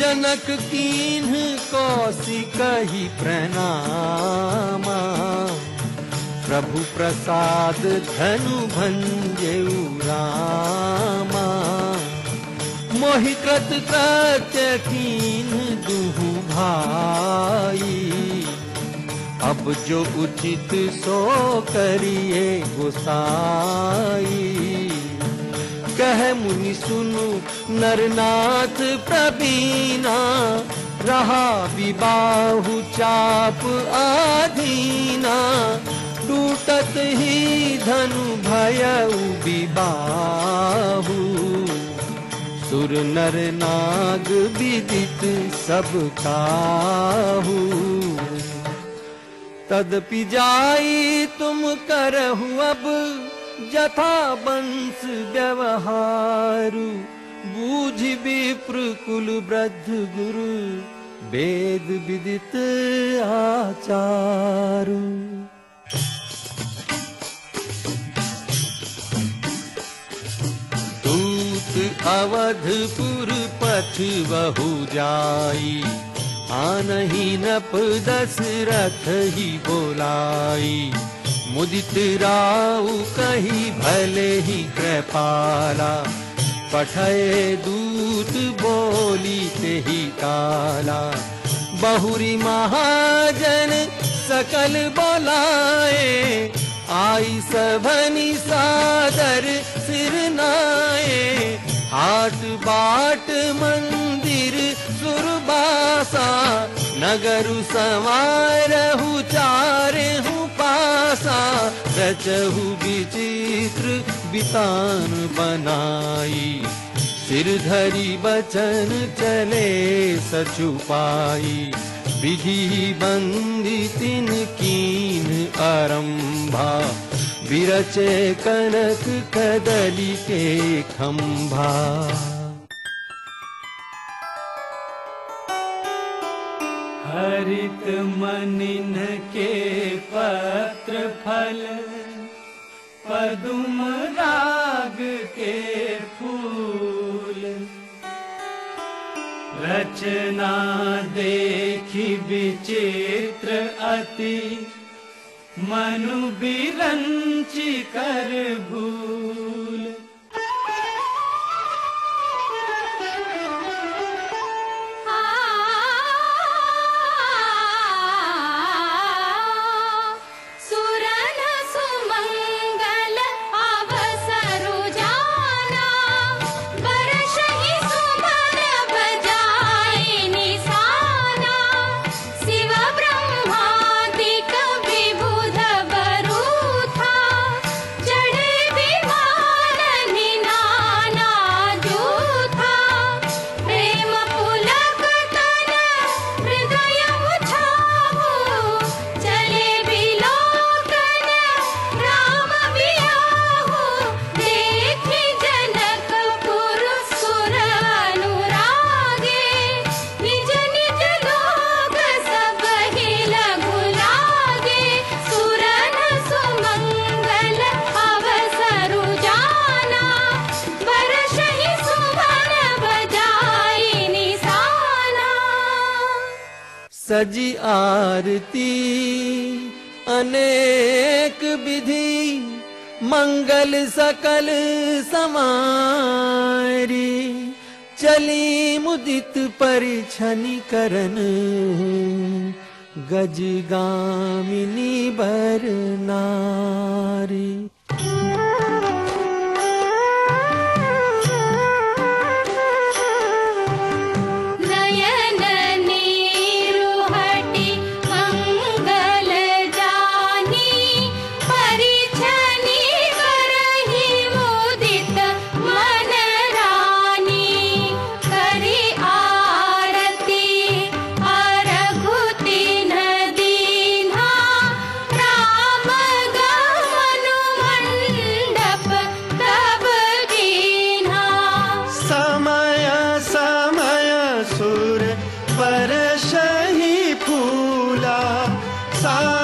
जनक कीन्ह कौशिकहि प्रणामा। प्रभु प्रसाद धनु भंजेउ रामा मोहि कृत कृत्य दुहु भाई। अब जो उचित सो करिए गोसाई। कह मुनि सुनु, नरनाथ प्रवीणा, रहा विबाहु चाप आधीना। टूटत ही धनु भय विबाहु। सुर नर नाग विदित सब काहू। तदपि जाई तुम करहु अब जथा वंश व्यवहारु बूझ विप्र कुल वृद्ध गुरु वेद विदित आचारु। दूत अवधपुर पथ बहु जाई आनही नप दशरथ ही बोलाई मुदित राउ कही भले ही कृपाला पठय दूत बोली ते ही काला। बहुरी महाजन सकल बोलाए आई सभनी सिर नाए। हाट बाट मंदिर सुरबासा नगरु समारहु चारहु पासा रचहु विचित्र सिर धरी बचन चले सचुपाई विधि बंदी तिन कीन आरंभा विरचे कनक कदली के खंभा हरित मनिन के पत्र फल पदुम राग के फूल। रचना देखी विचित्र अति मनु बिरंची कर भूल सजी आरती अनेक विधि मंगल सकल समारी। चली मुदित परिछनि करन गज गामिनी sorry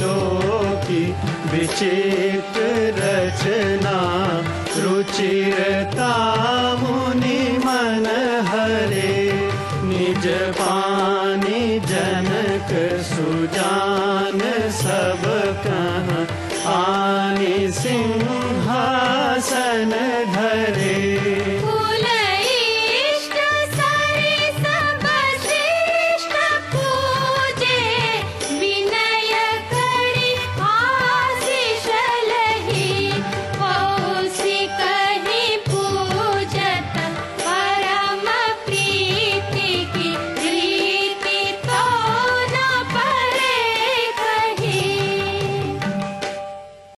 लोकि विचित्र रचना रुचिरता मुनि मन हरे निज पानी जनक सुजाननि सिंहासन ध